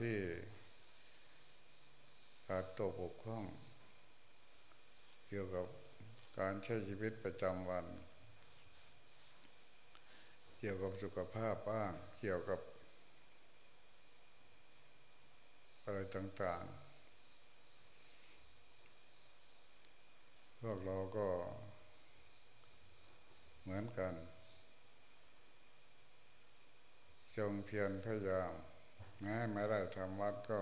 ที่ขาดตกบกพร่อง เกี่ยวกับการใช้ชีวิตประจำวัน เกี่ยวกับสุขภาพบ้าง เกี่ยวกับอะไรต่างๆ พวกเราก็เหมือนกัน จงเพียรพยายาม แม้ไม่ได้ทำวัดก็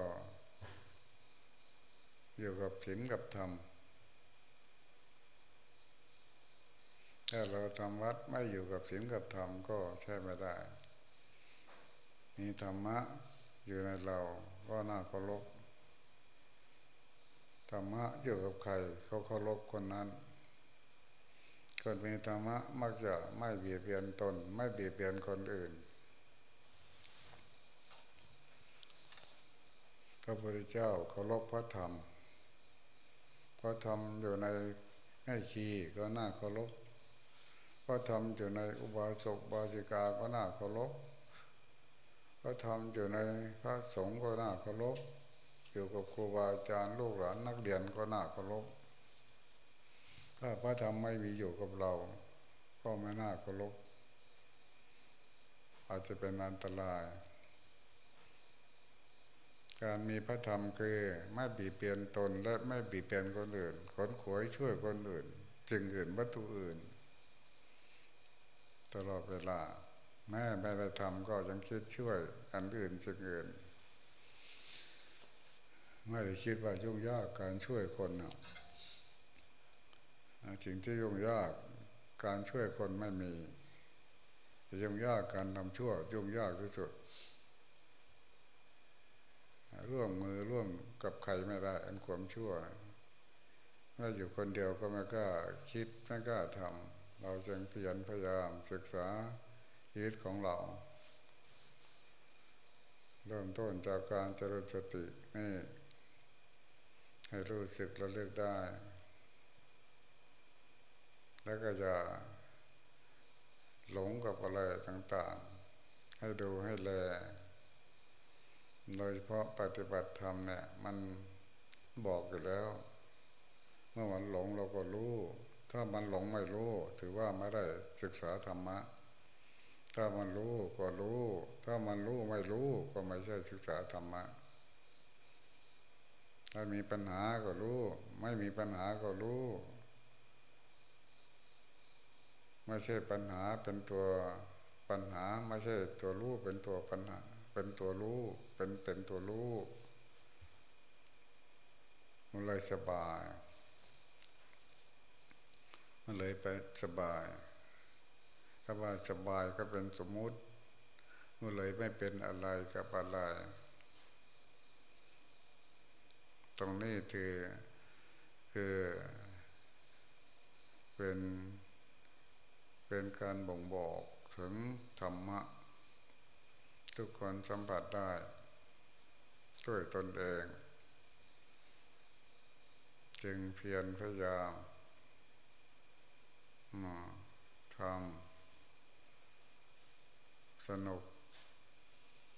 อยู่กับศีลกับธรรมถ้าเราทำวัดไม่อยู่กับศีลกับธรรมก็ใช่ไม่ได้มีธรรมะอยู่ในเราก็น่าเคารพธรรมะอยู่กับใครเขาเคารพคนนั้นคนมีธรรมะมักจะไม่เบียดเบียนตน ไม่เบียดเบียนคนอื่น พระพุทธเจ้าเคารพพระธรรม พระธรรมอยู่ในให้ขีก็น่าเคารพพระธรรมอยู่ในอุบาสกบาสิกาก็น่าเคารพพระธรรมอยู่ในพระสงฆ์ก็น่าเคารพอยู่กับครูบาอาจารย์ลูกหลานนักเรียนก็น่าเคารพถ้าพระธรรมไม่มีอยู่กับเรา ก็ไม่น่าเคารพอาจจะเป็นอันตราย การมีพระธรรมคือไม่บีเปลี่ยนตนและไม่บีเปลี่ยนคนอื่นขนขวยช่วยคนอื่น จึงอื่นวัตถุอื่น ตลอดเวลา แม่ไม่ได้ทำก็ยังคิดช่วยอันอื่นจึงอื่นไม่ได้คิดว่ายุ่งยากการช่วยคนนะสิ่งที่ยุ่งยากการช่วยคนไม่มียุ่งยากการทำชั่ว ยุ่งยากที่สุด ร่วมมือร่วมกับใครไม่ได้ อันความชั่วไม่อยู่คนเดียวก็ไม่กล้าคิดไม่กล้าทำเราจึงเพียรพยายามศึกษาชีวิตของเรา เริ่มต้นจากการเจริญสตินี่ให้รู้สึกระลึกได้ แล้วก็จะหลงกับอะไรต่างๆ ให้ดูให้แล โดยเฉพาะปฏิบัติธรรมเนี่ย มันบอกอยู่แล้ว เมื่อมันหลงเราก็รู้ ถ้ามันหลงไม่รู้ ถือว่าไม่ได้ศึกษาธรรมะ ถ้ามันรู้ก็รู้ ถ้ามันรู้ไม่รู้ก็ไม่ใช่ศึกษาธรรมะ ถ้ามีปัญหาก็รู้ ไม่มีปัญหาก็รู้ไม่ใช่ปัญหาเป็นตัวปัญหา ไม่ใช่ตัวรู้เป็นตัวปัญหา เป็นตัวรู้ เป็นเป็นตัวรู้มันเลยสบาย มันเลยไปสบายถ้าว่าสบายก็เป็นสมมุติมันเลยไม่เป็นอะไรกับอะไร ตรงนี้คือคือเป็นเป็นการบ่งบอกถึงธรรมะ ทุกคนสัมผัสได้ด้วยตนเอง จึงเพียรพยายามมาทำสนุก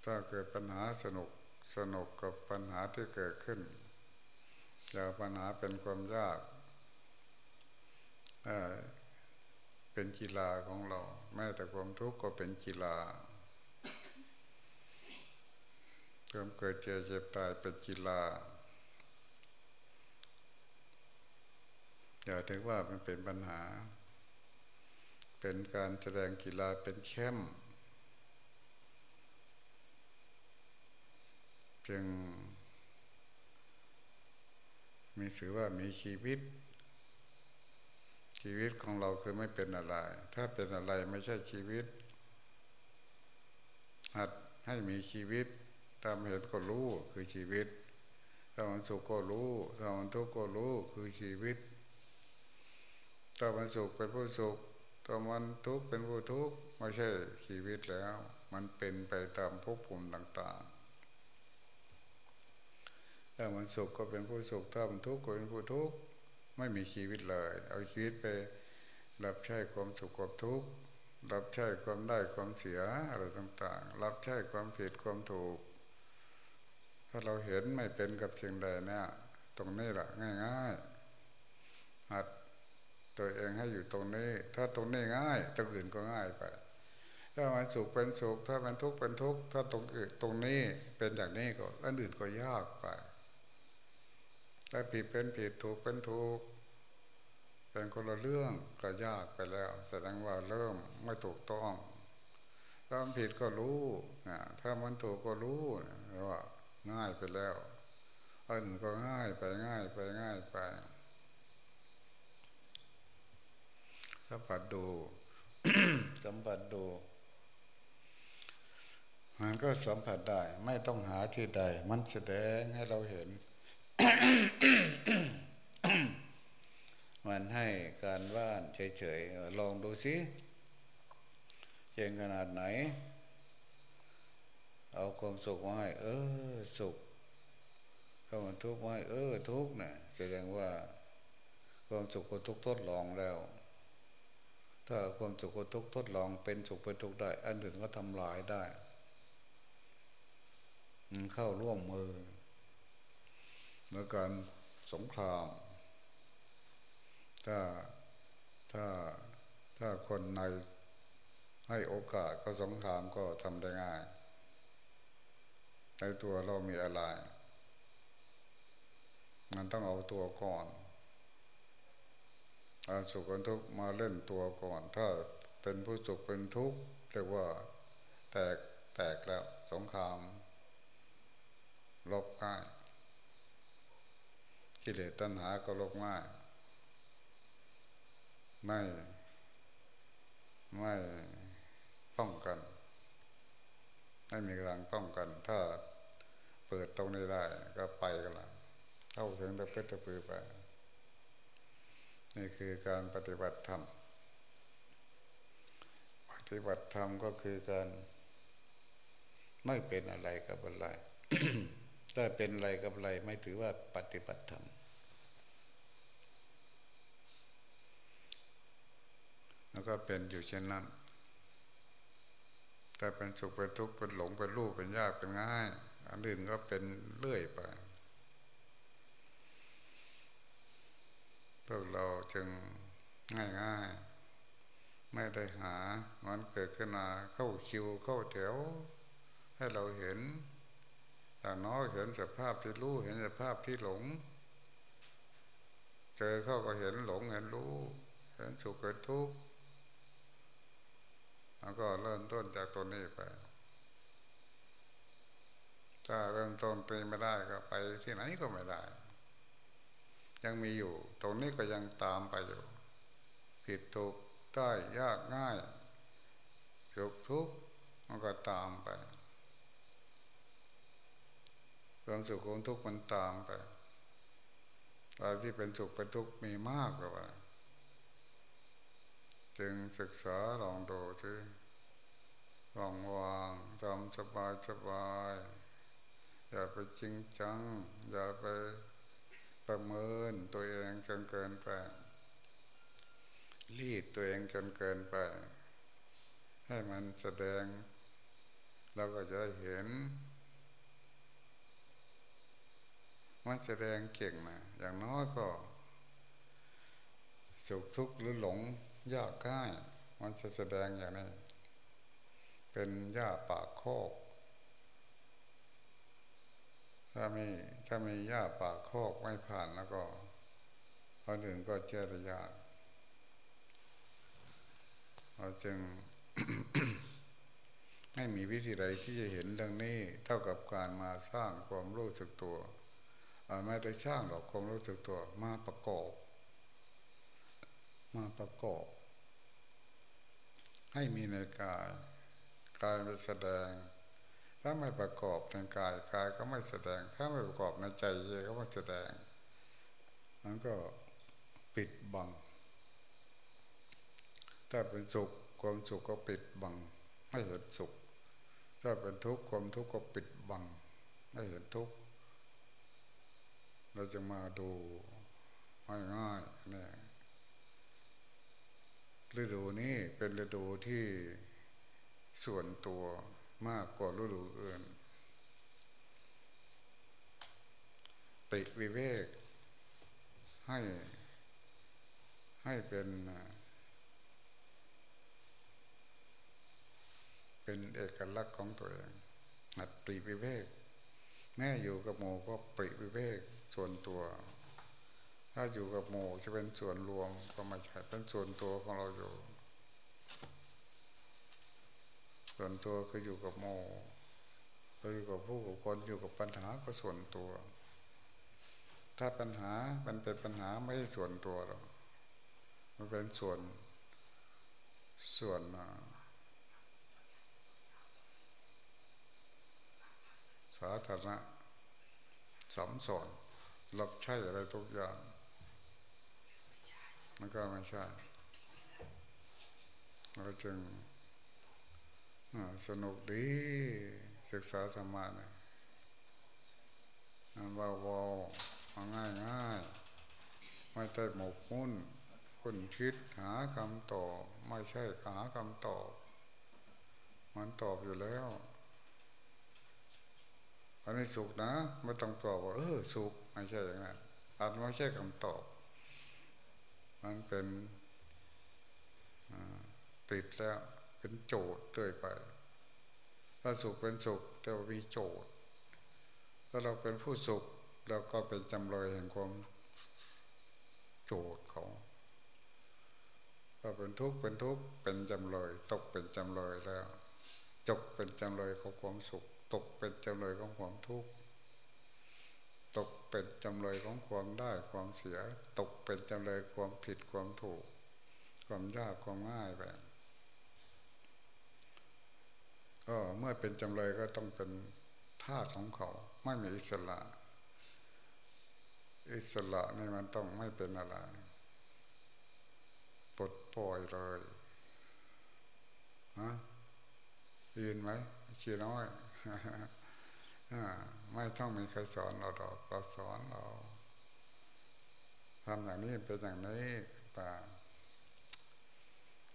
ถ้าเกิดปัญหาสนุกสนุกกับปัญหาที่เกิดขึ้นอย่าปัญหาเป็นความยากเป็นกีฬาของเรา แม้แต่ความทุกข์ก็เป็นกีฬา ความเกิดเจ็บเจ็บตายเป็นกีฬาอย่าถึงว่ามันเป็นปัญหา เป็นการแสดงกีฬาเป็นแค้มจึงมีสือว่ามีชีวิต ชีวิตของเราคือไม่เป็นอะไร ถ้าเป็นอะไรไม่ใช่ชีวิต หัดให้มีชีวิต ตามันเห็นก็รู้คือชีวิต ถ้ามันสุขก็รู้ถ้ามันทุกข์ก็รู้คือชีวิต ถ้ามันสุขเป็นผู้สุขถ้ามันทุกข์เป็นผู้ทุกข์ไม่ใช่ชีวิตแล้ว มันเป็นไปตามภพภูมิต่างๆ ถ้ามันสุขก็เป็นผู้สุข ถ้ามันทุกข์ก็เป็นผู้ทุกข์ไม่มีชีวิตเลย เอาชีวิตไปรับใช้ความสุขความทุกข์รับใช้ความได้ความเสียอะไรต่างๆ รับใช้ความผิดความถูกาเราเห็นไม่เป็นกับสิ่งใดเนี่ย ตรงนี้แหละง่ายๆหัดตัวเองให้อยู่ตรงนี้ ถ้าตรงนี้ง่ายตรงอื่นก็ง่ายไป ถ้ามันสุขเป็นสุขถ้ามันทุกข์เป็นทุกข์ถ้าตรงอื่นตรงนี้เป็นอย่างนี้ก็อันอื่นก็ยากไปถ้าผิดเป็นผิดถูกเป็นถูกเป็นคนละเรื่องก็ยากไปแล้ว แสดงว่าเริ่มไม่ถูกต้องถ้ามันผิดก็รู้นะถ้ามันถูกก็รู้นะว่า ง่ายไปแล้วอันก็ง่ายไปง่ายไปง่ายไปสัมผัสดูสัมผัสดู มันก็สัมผัสได้ ไม่ต้องหาที่ใด มันแสดงให้เราเห็น มันให้การว่านเฉยๆลองดูสิเก่งขนาดไหน เอาความสุขมาให้ เออ สุขถ้ามันทุกข์มาให้เออ ทุกข์นะแสดงว่าความสุขกับทุกข์ทดลองแล้ว ถ้าความสุขกับทุกข์ทดลองเป็นสุขเป็นทุกข์ได้ อันอื่นก็ทำลายได้มันเข้าร่วมมือเมื่อการสงคราม ถ้าถ้าถ้าคนในให้โอกาสก็สงครามก็ทำได้ง่าย ในตัวเรามีอะไร มันต้องเอาตัวก่อนอาสุขทุกมาเล่นตัวก่อน ถ้าเป็นผู้สุขเป็นทุกข์เรียกว่าแตกแตกแล้วสงครามลบง่ายกิเลสตัณหาก็ลบง่าย ไม่ไม่ป้องกัน ไม่มีการป้องกัน ถ้า เปิดตรงนี้ได้ ก็ไปกันละเข้าถึงตะเพิตะพือไปนี่คือการปฏิบัติธรรม ปฏิบัติธรรมก็คือการไม่เป็นอะไรกับอะไรถ้าเป็นอะไรกับอะไรไม่ถือว่าปฏิบัติธรรม แล้วก็เป็นอยู่เช่นนั้น แต่เป็นสุขเป็นทุกข์เป็นหลงเป็นรูปเป็นยากเป็นง่าย อันอื่นก็เป็นเรื่อยไปพวกเราจึงง่ายง่ายไม่ได้หา มันเกิดขึ้นมาเข้าคิวเข้าแถว ให้เราเห็นอย่างน้อยเห็นสภาพที่รู้เห็นสภาพที่หลง เจอเข้าก็เห็นหลงเห็นรู้ เห็นสุขเห็นทุกข์แล้วก็เริ่มต้นจากตัวนี้ไป ถ้าเริ่มต้นตีไม่ได้ก็ไปที่ไหนก็ไม่ได้ ยังมีอยู่ ตรงนี้ก็ยังตามไปอยู่ ผิดถูกได้ยากง่ายสุขทุกข์มันก็ตามไปความสุขของทุกข์มันตามไปอะไรที่เป็นสุขเป็นทุกข์มีมากกว่า จึงศึกษาลองดูที่วางวางทำสบายสบาย อย่าไปจริงจัง อย่าไปประเมินตัวเองจนเกินไปรีดตัวเองจนเกินไป ให้มันแสดงเราก็จะเห็นมันแสดงเก่งนะอย่างน้อยก็ สุขทุกข์หรือหลงยากง่าย มันจะแสดงอย่างนี้ เป็นหญ้าป่าโคก ถ้ามีถ้ามีหญ้าป่าโคกไม่ผ่านแล้วก็คนอื่นก็เจอไยากเราจึงไม่มีวิธีใดที่จะเห็นเรื่องนี้เท่ากับการมาสร้างความรู้สึกตัวไม่ได้สร้างหรอกความรู้สึกตัวมาประกอบ มาประกอบ ให้มีในกายกายไปแสดง ถ้าไม่ประกอบในกายกายก็ไม่แสดง ถ้าไม่ประกอบในใจเยก็ไม่แสดงมันก็ปิดบัง ถ้าเป็นสุขความสุขก็ปิดบังไม่เห็นสุข ถ้าเป็นทุกข์ความทุกข์ก็ปิดบังไม่เห็นทุกข์เราจะมาดูง่ายๆเนี่ยฤดูนี้เป็นฤดูที่ส่วนตัว มากกว่าฤดูอื่นปิวิเวก ให้ให้เป็น เป็นเอกลักษณ์ของตัวเองหัดปริวิเวก แม่อยู่กับโมก็ปริวิเวกส่วนตัว ถ้าอยู่กับโมจะเป็นส่วนรวมก็ม่ใช่เป็นส่วนตัวของเราอยู่ ส่วนตัวคืออยู่กับโมเราอยู่กับผู้กับคนอยู่กับปัญหาก็ส่วนตัว ถ้าปัญหามันเป็นปัญหาไม่ใช่ส่วนตัวหรอกมันเป็นส่วนส่วนสาธารณะสำสอนรับใช้อะไรทุกอย่างมันก็ไม่ใช่เราจึง สนุกดีศึกษาธรรมะเนี่ยมันเบาๆง่ายง่ายไม่ได้หมกมุ่นคนคิดหาคำตอบไม่ใช่หาคำตอบ มันตอบอยู่แล้วอันนี้สุขนะไม่ต้องตอบว่าเออสุขไม่ใช่อย่างนั้นอาจไม่ใช่คำตอบ มันเป็นติดแล้ว เป็นโจทย์เรื่อยไป ถ้าสุขเป็นสุขแต่ว่ามีโจทย์ ถ้าเราเป็นผู้สุขเราก็เป็นจำเลยแห่งความโจทย์เขาถ้าเป็นทุกข์เป็นทุกข์เป็นจำเลย ตกเป็นจำเลยแล้ว จบเป็นจำเลยของความสุข ตกเป็นจำเลยของความทุกข์ตกเป็นจำเลยของความได้ความเสีย ตกเป็นจำเลยความผิดความถูก ความยากความง่ายไป ก็เมื่อเป็นจำเลยก็ต้องเป็นทาสของเขา ไม่มีอิสระ อิสระนี่มันต้องไม่เป็นอะไรปลดปล่อยเลยฮะยินไหมขี้น้อยไม่ต้องมีใครสอนเราดอกเราสอนเราทำอย่างนี้เป็นอย่างนี้ป่า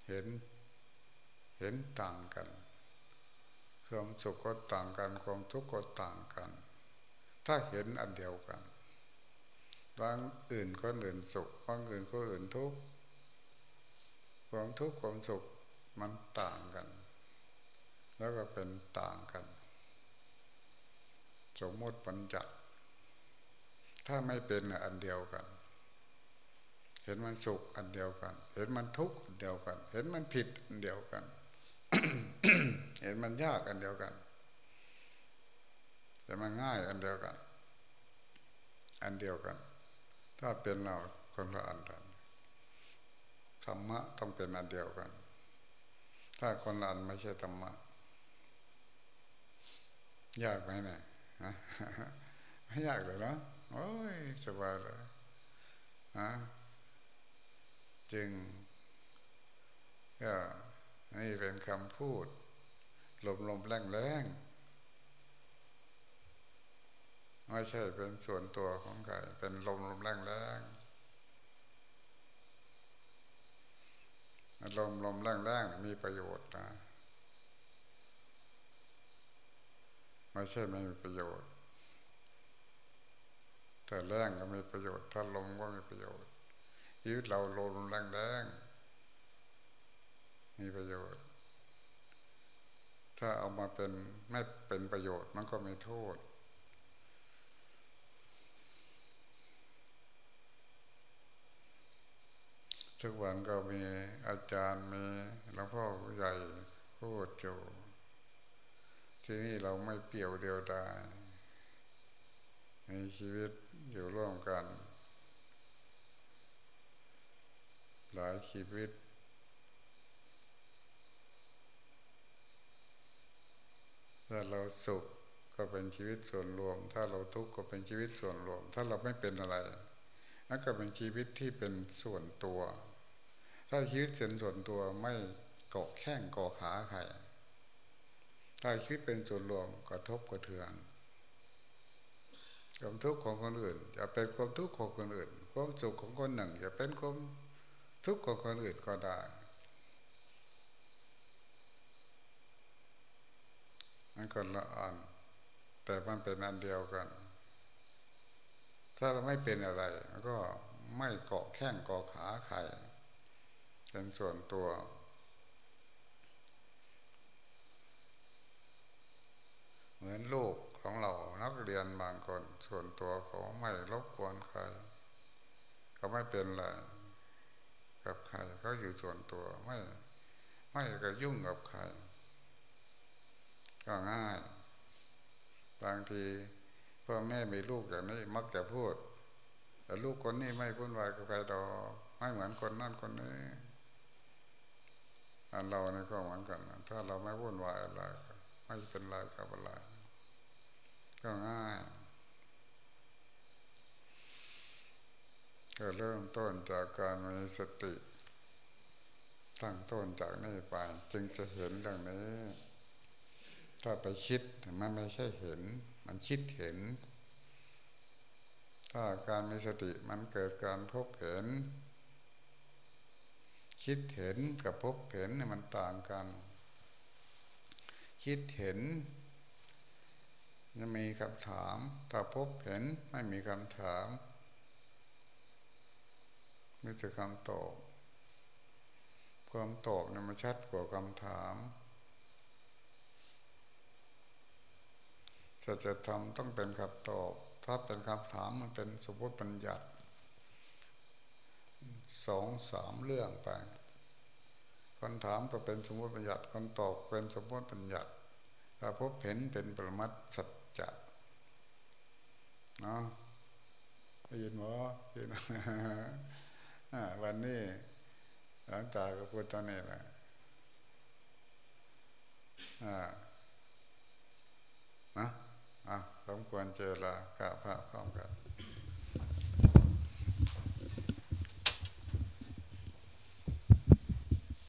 เห็น เห็นต่างกัน ความสุขก็ต่างกัน ความทุกข์ก็ต่างกัน ถ้าเห็นอันเดียวกันบางอื่นก็อื่นสุขบางอื่นก็อื่นทุกข์ความทุกข์ความสุขมันต่างกัน แล้วก็เป็นต่างกัน สมมติปัญจัถ้าไม่เป็นอันเดียวกัน เห็นมันสุขอันเดียวกัน เห็นมันทุกข์อันเดียวกัน เห็นมันผิดอันเดียวกัน เห็นมันยากอันเดียวกันเห็นมันง่ายอันเดียวกัน อันเดียวกัน ถ้าเป็นเราคนละอันกันธรรมะต้องเป็นอันเดียวกัน ถ้าคนละอันไม่ใช่ธรรมะ ยากไหมเนี่ยไม่ยากเลยเนาะโอ้ยสบายเลยนะจึงก็ นี่เป็นคำพูด ลมลมแรงแรงไม่ใช่เป็นส่วนตัวของใครเป็นลมลมแรงแรงลมลมแรงแรงมีประโยชน์นะไม่ใช่ไม่มีประโยชน์ แต่แรงก็มีประโยชน์ ถ้าลมก็มีประโยชน์ชีวิตเราลมแรงแรง มีประโยชน์ ถ้าเอามาเป็นไม่เป็นประโยชน์มันก็มีโทษ ทุกวันก็มีอาจารย์มีหลวงพ่อใหญ่พูดอยู่ที่นี่เราไม่เปี่ยวเดียวดายมีชีวิตอยู่ร่วมกัน หลายชีวิต ถ้า เราสุขก็เป็นชีวิตส่วนรวม ถ้าเราทุกข์ก็เป็นชีวิตส่วนรวม ถ้าเราไม่เป็นอะไรนั่นก็เป็นชีวิตที่เป็นส่วนตัว ถ้าชีวิตเป็นส่วนตัวไม่เกาะแข้งเกาะขาใครถ้าชีวิตเป็นส่วนรวมกระทบกระเทือนความทุกข์ของคนอื่นจะเป็นความทุกข์ของคนอื่น ความสุขของคนหนึ่งจะเป็นความทุกข์ของคนอื่นก็ได้ มันคนละอันแต่มันเป็นอันเดียวกัน ถ้าเราไม่เป็นอะไรมันก็ไม่เกาะแข้งเกาะขาใครเป็นส่วนตัว เหมือนลูกของเรานักเรียนบางคน ส่วนตัวเขาไม่รบกวนใครเขาไม่เป็นอะไรกับใครเขาอยู่ส่วนตัวไม่ไม่กระยุ่งกับใคร ก็ง่ายบางทีพ่อแม่มีลูกอย่างนี้มักจะพูด แต่ลูกคนนี้ไม่พูดวายกับใครดอกไม่เหมือนคนนั่นคนนี้อันเราเนี่ยก็เหมือนกัน ถ้าเราไม่วุ่นวายอะไรไม่เป็นไรกับอะไรก็ง่ายก็เริ่มต้นจากการมีสติ ตั้งต้นจากนี้ไป จึงจะเห็นเรื่องนี้ ถ้าไปคิดมันไม่ใช่เห็น มันคิดเห็น ถ้าการมีสติมันเกิดการพบเห็น คิดเห็นกับพบเห็นมันต่างกัน คิดเห็นจะมีคำถาม ถ้าพบเห็นไม่มีคำถามมีแต่คำตอบความตอบเนี่ยมันชัดกว่าคำถาม จะจะทำต้องเป็นคำตอบ ถ้าเป็นคำถามมันเป็นสมมติปัญญัติสองสามเรื่องไปคนถามก็เป็นสมมติปัญญัติคนตอบเป็นสมมติปัญญัติถ้าพบเห็นเป็นปรมัตสัจจะเนาะยินหมอยินวันนี้หลังจากก็พูดตอนนี้แหละนะ อะสมควรเจอละกะพระพร้อมกัน